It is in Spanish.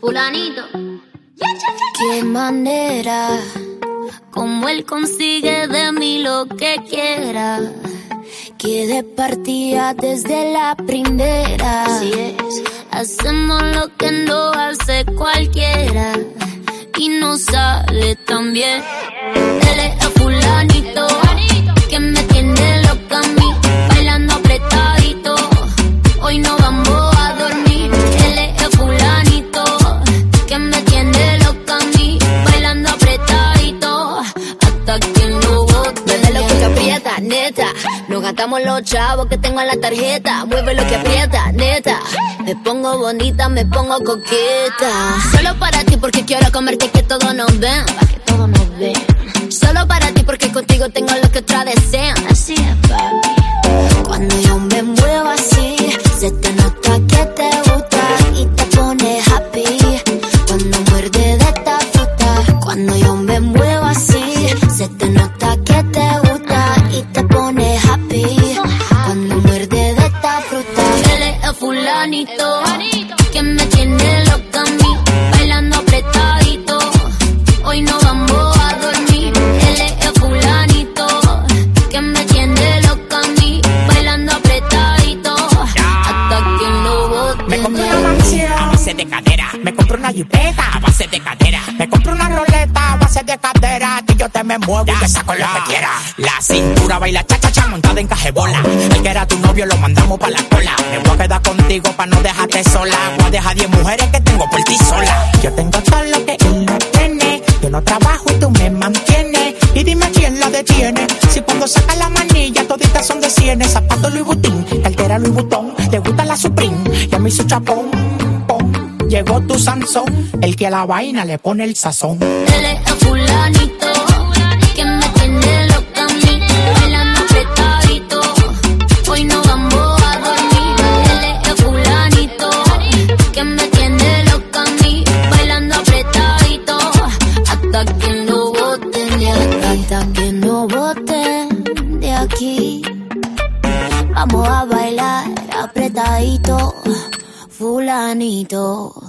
Fulanito. Qué manera, como él consigue de mí lo que quiera. Que de partida desde la primera. Hacemos lo que no hace cualquiera. Y no sale tan bien. Neta. Nos gastamos los chavos que tengo en la tarjeta. Mueve lo que aprieta, neta. Me pongo bonita, me pongo coqueta. Solo para ti porque quiero comerte que todos nos ven. Que todos nos ven. Solo para ti porque contigo tengo lo que otras desean. Así es. Cuando yo que me tiene loca a mí, bailando apretadito. Hoy no vamos a dormir. Él es el fulanito que me tiene loca a mí, bailando apretadito. Hasta que no bote. Me compré una mansión a base de cadera. Me compré una jipeta a base de cadera. Me compré una roleta a base de cadera. Yo te me muevo y te saco lo que quiera. La cintura baila cha cha cha montada en cajebola. El que era tu novio lo mandamos pa' la cola. Me voy a quedar contigo pa' no dejarte sola. Voy a dejar 10 mujeres que tengo por ti sola. Yo tengo todo lo que él no tiene. Yo no trabajo y tú me mantienes. Y dime quién la detiene. Si cuando saca la manilla toditas son de cienes. Zapato Louis Vuitton, cartera Louis Vuitton. Le gusta la Supreme y a mí su chapón. pom. Llegó tu Sansón, el que a la vaina le pone el sazón. Él es el fulanito que no boten de aquí. Vamos a bailar apretadito, fulanito.